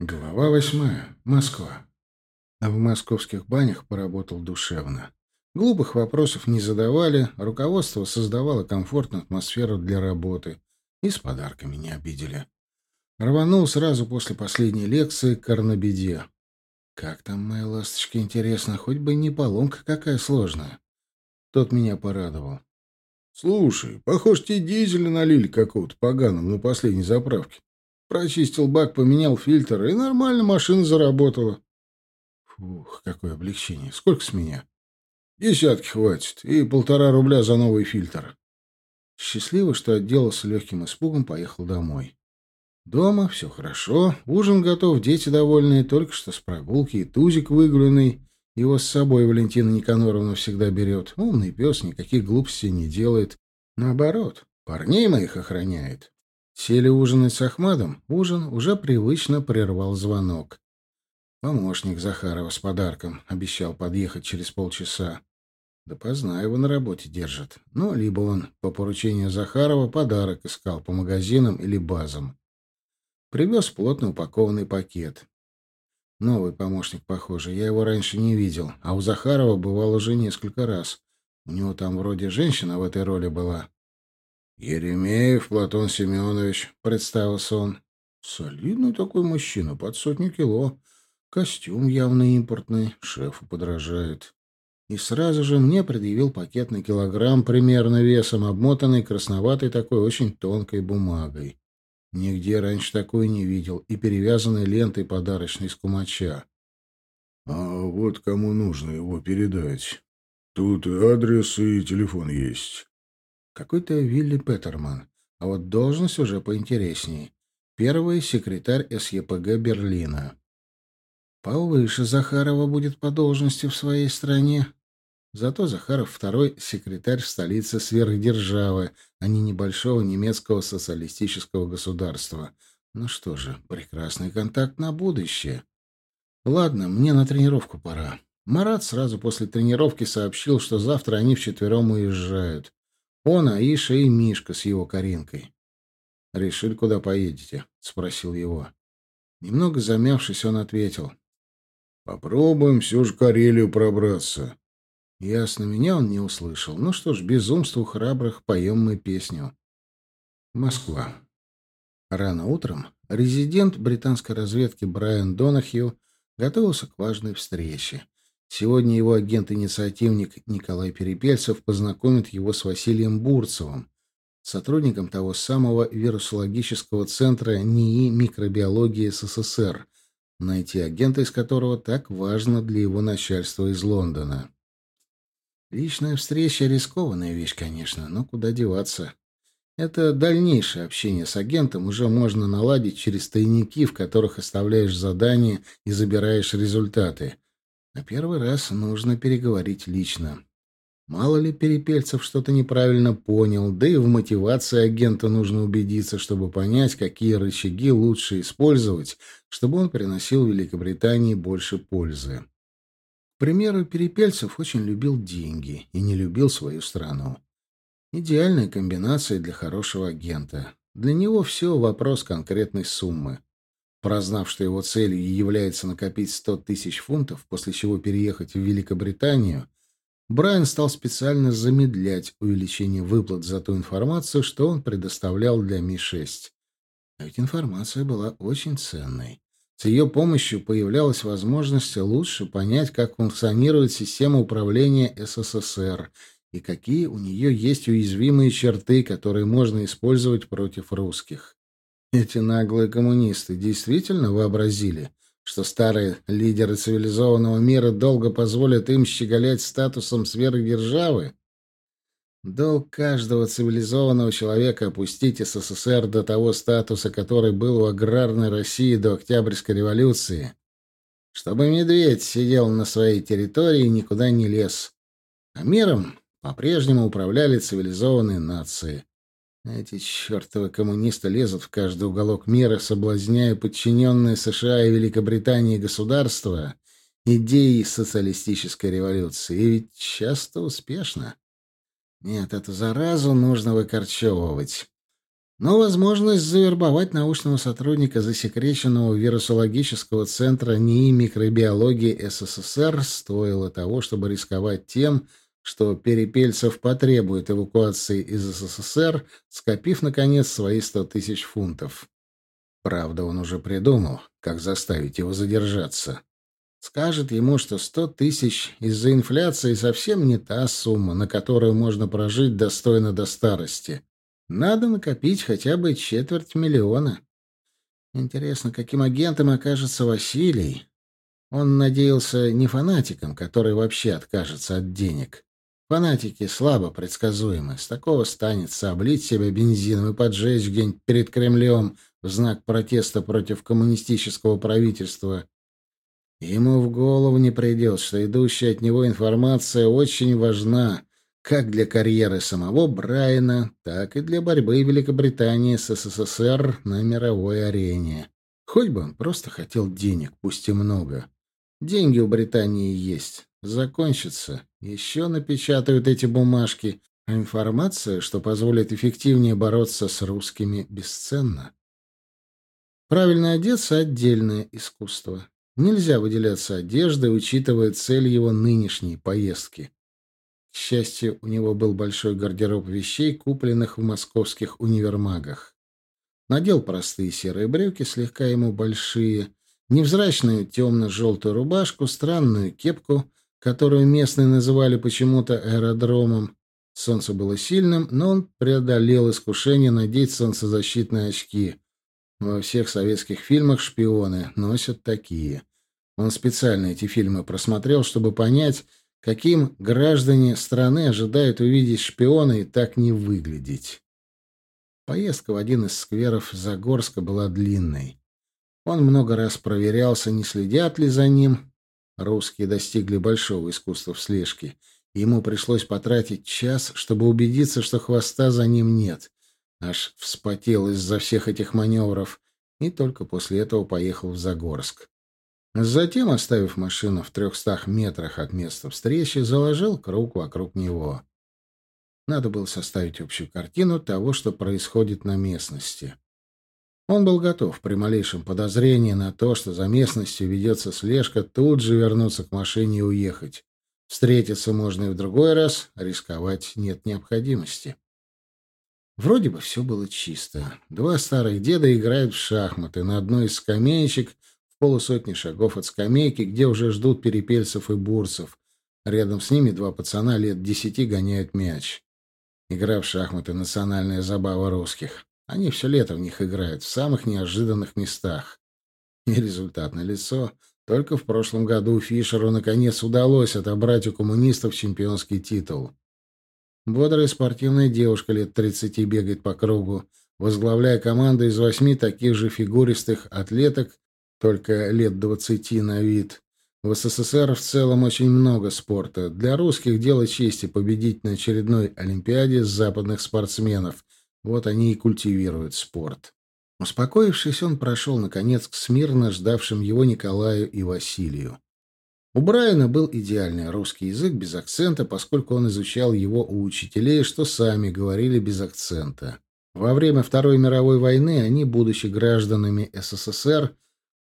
Глава восьмая. Москва. А в московских банях поработал душевно. Глупых вопросов не задавали, руководство создавало комфортную атмосферу для работы и с подарками не обидели. Рванул сразу после последней лекции к Арнабеде. Как там, моя ласточка, интересно, хоть бы не поломка какая сложная. Тот меня порадовал. Слушай, похож, тебе дизеля налили какого-то поганого на последней заправке. Прочистил бак, поменял фильтр, и нормально машина заработала. Фух, какое облегчение. Сколько с меня? Десятки хватит. И полтора рубля за новый фильтр. Счастливо, что отделался легким испугом, поехал домой. Дома все хорошо, ужин готов, дети довольные, только что с прогулки и тузик выгуленный. Его с собой Валентина Никаноровна всегда берет. Умный пес, никаких глупостей не делает. Наоборот, парней моих охраняет. Сели ужинать с Ахмадом. Ужин уже привычно прервал звонок. Помощник Захарова с подарком обещал подъехать через полчаса. Допоздна его на работе держат. Ну, либо он по поручению Захарова подарок искал по магазинам или базам. Привез плотно упакованный пакет. Новый помощник, похоже. Я его раньше не видел, а у Захарова бывал уже несколько раз. У него там вроде женщина в этой роли была. «Еремеев Платон Семенович», — представился он. «Солидный такой мужчина, под сотню кило. Костюм явно импортный, шефу подражает». И сразу же мне предъявил пакет на килограмм примерно весом, обмотанный красноватой такой очень тонкой бумагой. Нигде раньше такой не видел, и перевязанной лентой подарочной с кумача. «А вот кому нужно его передать. Тут адрес и телефон есть». Какой-то Вилли Петерман. А вот должность уже поинтереснее. Первый секретарь СЕПГ Берлина. Повыше Захарова будет по должности в своей стране. Зато Захаров второй секретарь в столице сверхдержавы, а не небольшого немецкого социалистического государства. Ну что же, прекрасный контакт на будущее. Ладно, мне на тренировку пора. Марат сразу после тренировки сообщил, что завтра они вчетвером уезжают. Он, Аиша и Мишка с его Каринкой. «Решили, куда поедете?» — спросил его. Немного замявшись, он ответил. «Попробуем все же Карелию пробраться». Ясно, меня он не услышал. Ну что ж, безумству храбрых поем мы песню. Москва. Рано утром резидент британской разведки Брайан Донахью готовился к важной встрече. Сегодня его агент-инициативник Николай Перепельцев познакомит его с Василием Бурцевым, сотрудником того самого вирусологического центра НИИ микробиологии СССР, найти агента из которого так важно для его начальства из Лондона. Личная встреча — рискованная вещь, конечно, но куда деваться. Это дальнейшее общение с агентом уже можно наладить через тайники, в которых оставляешь задания и забираешь результаты — а первый раз нужно переговорить лично. Мало ли Перепельцев что-то неправильно понял, да и в мотивации агента нужно убедиться, чтобы понять, какие рычаги лучше использовать, чтобы он приносил Великобритании больше пользы. К примеру, Перепельцев очень любил деньги и не любил свою страну. Идеальная комбинация для хорошего агента. Для него все вопрос конкретной суммы. Прознав, что его целью является накопить 100 тысяч фунтов, после чего переехать в Великобританию, Брайан стал специально замедлять увеличение выплат за ту информацию, что он предоставлял для Ми-6. А ведь информация была очень ценной. С ее помощью появлялась возможность лучше понять, как функционирует система управления СССР и какие у нее есть уязвимые черты, которые можно использовать против русских. Эти наглые коммунисты действительно вообразили, что старые лидеры цивилизованного мира долго позволят им щеголять статусом сверхдержавы? Долг каждого цивилизованного человека опустить СССР до того статуса, который был у аграрной России до Октябрьской революции. Чтобы медведь сидел на своей территории и никуда не лез. А миром по-прежнему управляли цивилизованные нации. Эти чертовы коммунисты лезут в каждый уголок мира, соблазняя подчиненные США и Великобритании государства идеей социалистической революции. И ведь часто успешно. Нет, эту заразу нужно выкорчевывать. Но возможность завербовать научного сотрудника засекреченного вирусологического центра НИИ микробиологии СССР стоила того, чтобы рисковать тем, что Перепельцев потребует эвакуации из СССР, скопив, наконец, свои сто тысяч фунтов. Правда, он уже придумал, как заставить его задержаться. Скажет ему, что сто тысяч из-за инфляции совсем не та сумма, на которую можно прожить достойно до старости. Надо накопить хотя бы четверть миллиона. Интересно, каким агентом окажется Василий? Он надеялся не фанатиком, который вообще откажется от денег. Фанатики слабо предсказуемы. С такого станется облить себя бензином и поджечь где-нибудь перед Кремлем в знак протеста против коммунистического правительства. Ему в голову не придет, что идущая от него информация очень важна как для карьеры самого Брайана, так и для борьбы Великобритании с СССР на мировой арене. Хоть бы он просто хотел денег, пусть и много. Деньги у Британии есть. Закончится. Еще напечатают эти бумажки. А информация, что позволит эффективнее бороться с русскими, бесценна. Правильно одеться — отдельное искусство. Нельзя выделяться одеждой, учитывая цель его нынешней поездки. К счастью, у него был большой гардероб вещей, купленных в московских универмагах. Надел простые серые брюки, слегка ему большие, невзрачную темно-желтую рубашку, странную кепку, которую местные называли почему-то аэродромом. Солнце было сильным, но он преодолел искушение надеть солнцезащитные очки. Во всех советских фильмах шпионы носят такие. Он специально эти фильмы просмотрел, чтобы понять, каким граждане страны ожидают увидеть шпиона и так не выглядеть. Поездка в один из скверов Загорска была длинной. Он много раз проверялся, не следят ли за ним. Русские достигли большого искусства в слежке. Ему пришлось потратить час, чтобы убедиться, что хвоста за ним нет. Аж вспотел из-за всех этих маневров. И только после этого поехал в Загорск. Затем, оставив машину в трехстах метрах от места встречи, заложил круг вокруг него. Надо было составить общую картину того, что происходит на местности. Он был готов при малейшем подозрении на то, что за местностью ведется слежка, тут же вернуться к машине и уехать. Встретиться можно и в другой раз, рисковать нет необходимости. Вроде бы все было чисто. Два старых деда играют в шахматы на одной из скамеечек полусотни шагов от скамейки, где уже ждут перепельцев и бурцев. Рядом с ними два пацана лет десяти гоняют мяч. Игра в шахматы — национальная забава русских. Они все лето в них играют, в самых неожиданных местах. И результат налицо. Только в прошлом году Фишеру наконец удалось отобрать у коммунистов чемпионский титул. Бодрая спортивная девушка лет тридцати бегает по кругу, возглавляя команду из восьми таких же фигуристых атлеток только лет двадцати на вид. В СССР в целом очень много спорта. Для русских дело чести победить на очередной Олимпиаде западных спортсменов. Вот они и культивируют спорт. Успокоившись, он прошел, наконец, к смирно ждавшим его Николаю и Василию. У Брайана был идеальный русский язык без акцента, поскольку он изучал его у учителей, что сами говорили без акцента. Во время Второй мировой войны они, будучи гражданами СССР,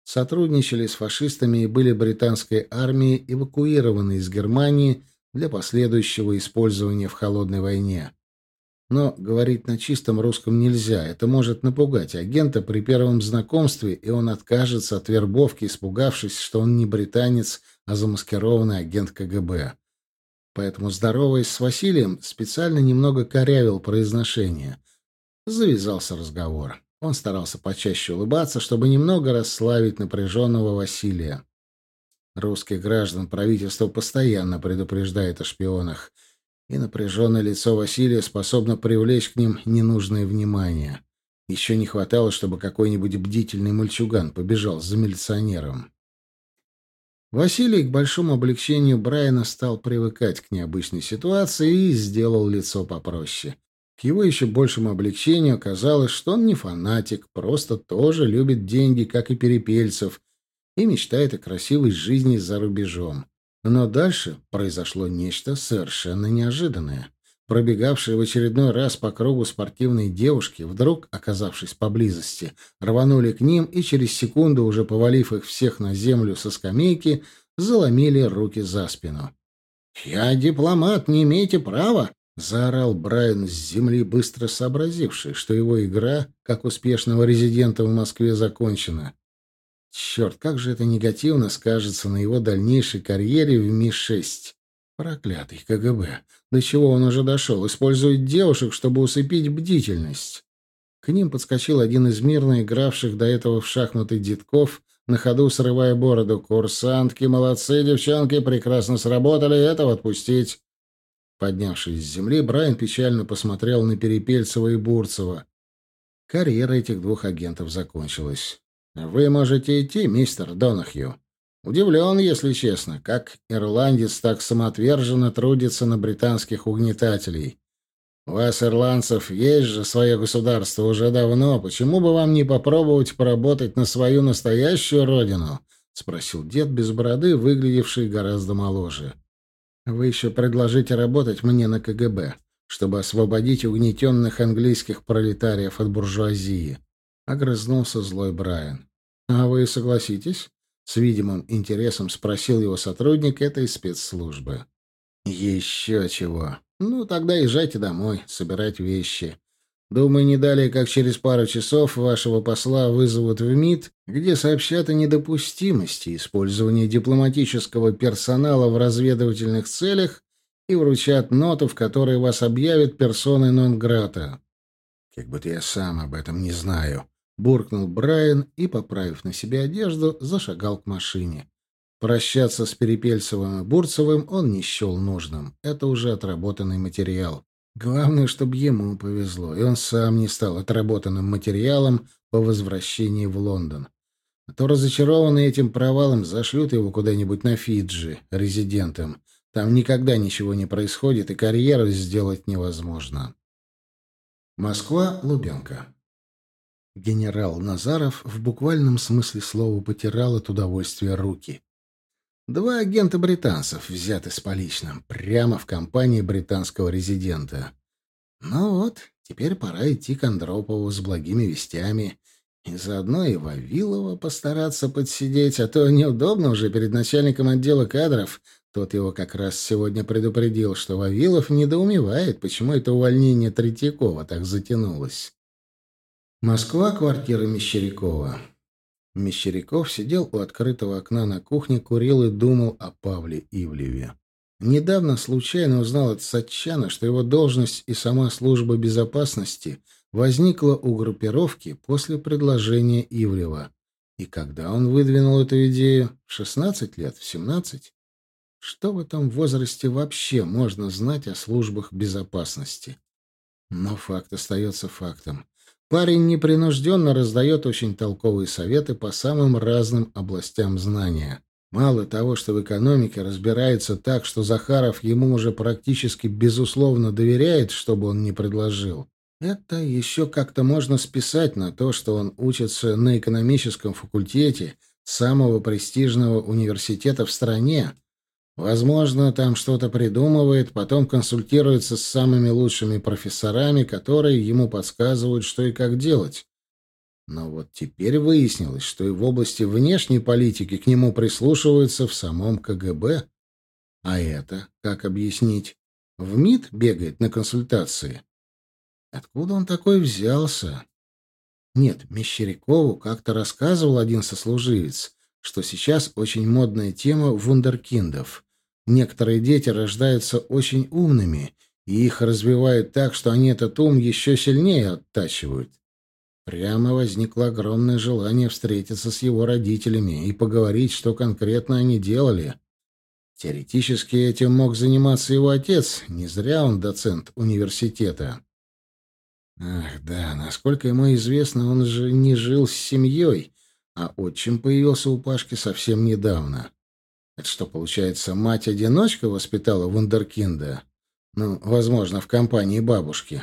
сотрудничали с фашистами и были британской армией эвакуированы из Германии для последующего использования в холодной войне. Но говорить на чистом русском нельзя, это может напугать агента при первом знакомстве, и он откажется от вербовки, испугавшись, что он не британец, а замаскированный агент КГБ. Поэтому, здороваясь с Василием, специально немного корявил произношение. Завязался разговор. Он старался почаще улыбаться, чтобы немного расслабить напряженного Василия. Русских граждан правительство постоянно предупреждает о шпионах, и напряженное лицо Василия способно привлечь к ним ненужное внимание. Еще не хватало, чтобы какой-нибудь бдительный мальчуган побежал за милиционером. Василий к большому облегчению Брайана стал привыкать к необычной ситуации и сделал лицо попроще. К его еще большему облегчению оказалось, что он не фанатик, просто тоже любит деньги, как и Перепельцев, и мечтает о красивой жизни за рубежом. Но дальше произошло нечто совершенно неожиданное. пробегавшие в очередной раз по кругу спортивные девушки, вдруг, оказавшись поблизости, рванули к ним и через секунду, уже повалив их всех на землю со скамейки, заломили руки за спину. «Я дипломат, не имеете права!» — заорал Брайан с земли, быстро сообразивший, что его игра, как успешного резидента в Москве, закончена. Черт, как же это негативно скажется на его дальнейшей карьере в Ми-6. Проклятый КГБ. До чего он уже дошел? Использует девушек, чтобы усыпить бдительность. К ним подскочил один из мирно игравших до этого в шахматы детков, на ходу срывая бороду. «Курсантки, молодцы, девчонки, прекрасно сработали, этого отпустить!» Поднявшись с земли, Брайан печально посмотрел на Перепельцева и Бурцева. Карьера этих двух агентов закончилась. «Вы можете идти, мистер Донахью», Удивлен, если честно, как ирландец так самоотверженно трудится на британских угнетателей. У вас, ирландцев, есть же свое государство уже давно. Почему бы вам не попробовать поработать на свою настоящую родину? — спросил дед без бороды, выглядевший гораздо моложе. — Вы еще предложите работать мне на КГБ, чтобы освободить угнетенных английских пролетариев от буржуазии. Огрызнулся злой Брайан. — А вы согласитесь? С видимым интересом спросил его сотрудник этой спецслужбы. «Еще чего. Ну, тогда езжайте домой, собирать вещи. Думаю, не далее, как через пару часов вашего посла вызовут в МИД, где сообщат о недопустимости использования дипломатического персонала в разведывательных целях и вручат ноту, в которой вас объявят персоной нон-грата. Как будто я сам об этом не знаю, буркнул Брайан и, поправив на себе одежду, зашагал к машине. Прощаться с Перепельцевым и Бурцевым он не счел нужным. Это уже отработанный материал. Главное, чтобы ему повезло, и он сам не стал отработанным материалом по возвращении в Лондон. А то разочарованный этим провалом зашлют его куда-нибудь на Фиджи, резидентом. Там никогда ничего не происходит, и карьеру сделать невозможно. Москва, Лубенка. Генерал Назаров в буквальном смысле слова потирал от удовольствия руки. Два агента британцев взяты с поличным, прямо в компании британского резидента. Ну вот, теперь пора идти к Андропову с благими вестями. И заодно и Вавилова постараться подсидеть, а то неудобно уже перед начальником отдела кадров. Тот его как раз сегодня предупредил, что Вавилов недоумевает, почему это увольнение Третьякова так затянулось. Москва, квартира Мещерякова. Мещеряков сидел у открытого окна на кухне, курил и думал о Павле Ивлеве. Недавно случайно узнал от Сатчана, что его должность и сама служба безопасности возникла у группировки после предложения Ивлева. И когда он выдвинул эту идею? В 16 лет? В 17? Что в этом возрасте вообще можно знать о службах безопасности? Но факт остается фактом. Парень непринужденно раздает очень толковые советы по самым разным областям знания. Мало того, что в экономике разбирается так, что Захаров ему уже практически безусловно доверяет, чтобы он не предложил. Это еще как-то можно списать на то, что он учится на экономическом факультете самого престижного университета в стране, Возможно, там что-то придумывает, потом консультируется с самыми лучшими профессорами, которые ему подсказывают, что и как делать. Но вот теперь выяснилось, что и в области внешней политики к нему прислушиваются в самом КГБ. А это, как объяснить? В МИД бегает на консультации. Откуда он такой взялся? Нет, Мещерякову как-то рассказывал один сослуживец, что сейчас очень модная тема вундеркиндов. Некоторые дети рождаются очень умными, и их развивают так, что они этот ум еще сильнее оттачивают. Прямо возникло огромное желание встретиться с его родителями и поговорить, что конкретно они делали. Теоретически этим мог заниматься его отец, не зря он доцент университета. Ах, да, насколько ему известно, он же не жил с семьей, а отчим появился у Пашки совсем недавно. Это что, получается, мать-одиночка воспитала вундеркинда? Ну, возможно, в компании бабушки.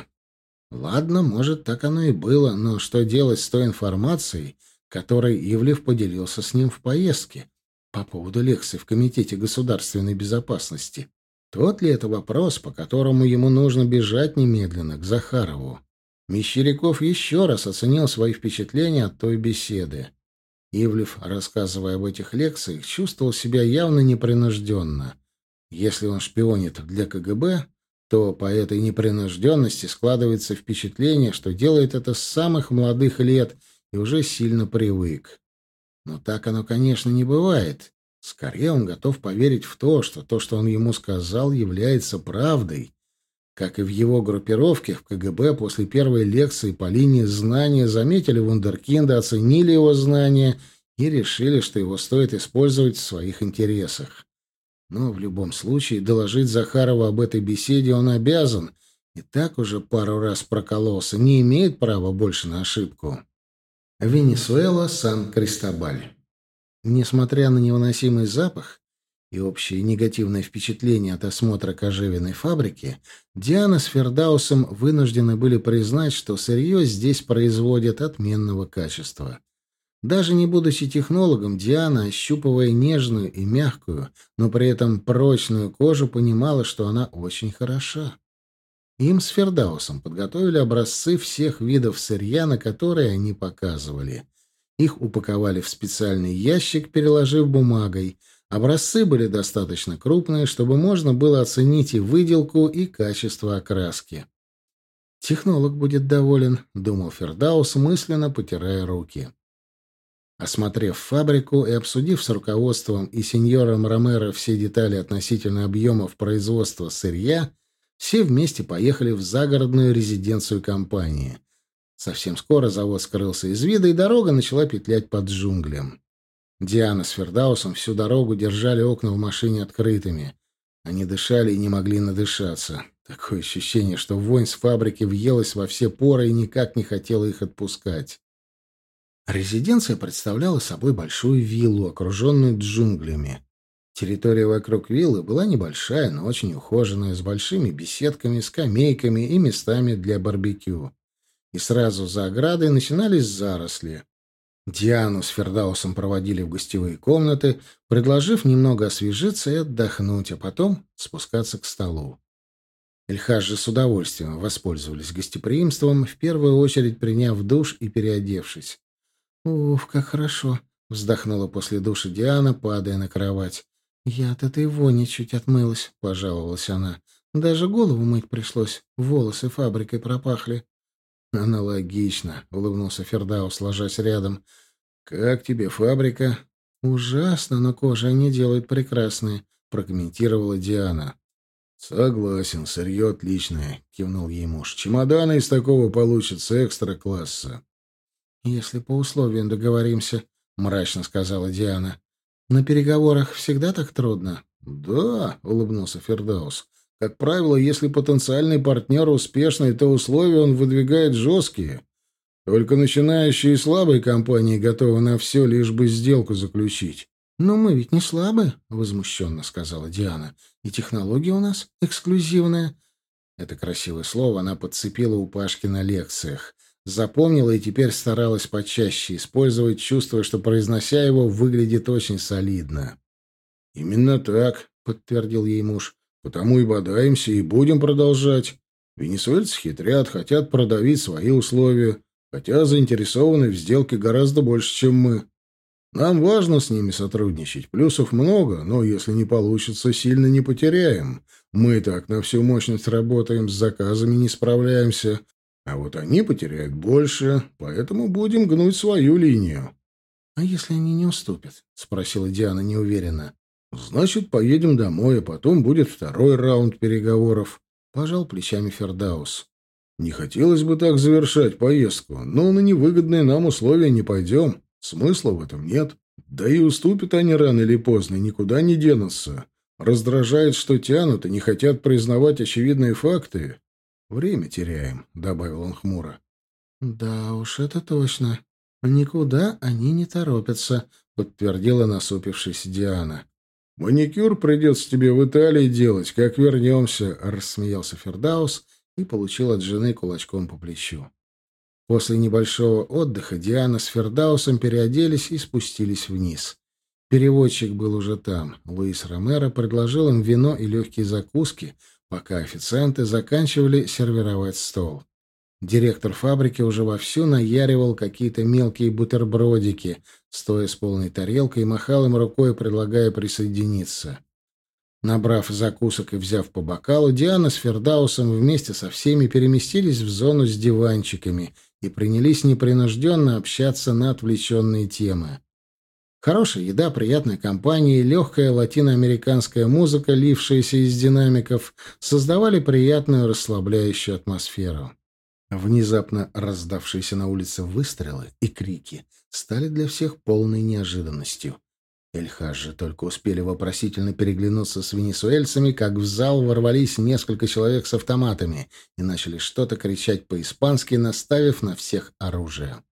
Ладно, может, так оно и было, но что делать с той информацией, которой Ивлев поделился с ним в поездке по поводу лекции в Комитете государственной безопасности? Тот ли это вопрос, по которому ему нужно бежать немедленно к Захарову? Мещеряков еще раз оценил свои впечатления от той беседы. Ивлев, рассказывая об этих лекциях, чувствовал себя явно непринужденно. Если он шпионит для КГБ, то по этой непринужденности складывается впечатление, что делает это с самых молодых лет и уже сильно привык. Но так оно, конечно, не бывает. Скорее он готов поверить в то, что то, что он ему сказал, является правдой. Как и в его группировке в КГБ после первой лекции по линии знания заметили Вундеркинда, оценили его знания и решили, что его стоит использовать в своих интересах. Но в любом случае доложить Захарову об этой беседе он обязан, и так уже пару раз прокололся, не имеет права больше на ошибку. Венесуэла, Сан-Кристобаль. Несмотря на невыносимый запах и общее негативное впечатление от осмотра кожевенной фабрики, Диана с Фердаусом вынуждены были признать, что сырье здесь производят отменного качества. Даже не будучи технологом, Диана, ощупывая нежную и мягкую, но при этом прочную кожу, понимала, что она очень хороша. Им с Фердаусом подготовили образцы всех видов сырья, на которые они показывали. Их упаковали в специальный ящик, переложив бумагой. Образцы были достаточно крупные, чтобы можно было оценить и выделку, и качество окраски. «Технолог будет доволен», — думал Фердаус, мысленно потирая руки. Осмотрев фабрику и обсудив с руководством и сеньором Ромеро все детали относительно объемов производства сырья, все вместе поехали в загородную резиденцию компании. Совсем скоро завод скрылся из вида, и дорога начала петлять под джунглям. Диана с Фердаусом всю дорогу держали окна в машине открытыми. Они дышали и не могли надышаться. Такое ощущение, что вонь с фабрики въелась во все поры и никак не хотела их отпускать. Резиденция представляла собой большую виллу, окруженную джунглями. Территория вокруг виллы была небольшая, но очень ухоженная, с большими беседками, скамейками и местами для барбекю. И сразу за оградой начинались заросли. Диану с Фердаусом проводили в гостевые комнаты, предложив немного освежиться и отдохнуть, а потом спускаться к столу. Эльхаж же с удовольствием воспользовались гостеприимством, в первую очередь приняв душ и переодевшись. «Уф, как хорошо!» — вздохнула после души Диана, падая на кровать. «Я от этой вони чуть отмылась», — пожаловалась она. «Даже голову мыть пришлось. Волосы фабрикой пропахли». «Аналогично», — улыбнулся Фердаус, ложась рядом. «Как тебе фабрика?» «Ужасно, но кожи они делают прекрасные», — прокомментировала Диана. «Согласен, сырье отличное», — кивнул ей муж. «Чемоданы из такого получатся экстра-класса». «Если по условиям договоримся», — мрачно сказала Диана. На переговорах всегда так трудно? Да, улыбнулся Фердаус. Как правило, если потенциальный партнер успешный, то условия он выдвигает жесткие. Только начинающие и слабые компании готовы на все, лишь бы сделку заключить. «Но мы ведь не слабые», — возмущенно сказала Диана. «И технология у нас эксклюзивная». Это красивое слово она подцепила у Пашки на лекциях. Запомнила и теперь старалась почаще использовать, чувствуя, что, произнося его, выглядит очень солидно. «Именно так», — подтвердил ей муж. «Потому и бодаемся, и будем продолжать. Венесуэльцы хитрят, хотят продавить свои условия, хотя заинтересованы в сделке гораздо больше, чем мы. Нам важно с ними сотрудничать. Плюсов много, но если не получится, сильно не потеряем. Мы так на всю мощность работаем, с заказами не справляемся, а вот они потеряют больше, поэтому будем гнуть свою линию. — А если они не уступят? — спросила Диана неуверенно. — Значит, поедем домой, а потом будет второй раунд переговоров. Пожал плечами Фердаус. Не хотелось бы так завершать поездку, но на невыгодные нам условия не пойдем. Смысла в этом нет. Да и уступят они рано или поздно, никуда не денутся. Раздражает, что тянут и не хотят признавать очевидные факты. «Время теряем», — добавил он хмуро. «Да уж, это точно. Никуда они не торопятся», — подтвердила насупившись Диана. «Маникюр придется тебе в Италии делать, как вернемся», — рассмеялся Фердаус и получил от жены кулачком по плечу. После небольшого отдыха Диана с Фердаусом переоделись и спустились вниз. Переводчик был уже там. Луис Ромеро предложил им вино и легкие закуски, пока официанты заканчивали сервировать стол. Директор фабрики уже вовсю наяривал какие-то мелкие бутербродики, стоя с полной тарелкой махал им рукой, предлагая присоединиться. Набрав закусок и взяв по бокалу, Диана с Фердаусом вместе со всеми переместились в зону с диванчиками и принялись непринужденно общаться на отвлеченные темы. Хорошая еда, приятная компания и легкая латиноамериканская музыка, лившаяся из динамиков, создавали приятную расслабляющую атмосферу. Внезапно раздавшиеся на улице выстрелы и крики стали для всех полной неожиданностью. Эльхаж же только успели вопросительно переглянуться с венесуэльцами, как в зал ворвались несколько человек с автоматами и начали что-то кричать по-испански, наставив на всех оружие.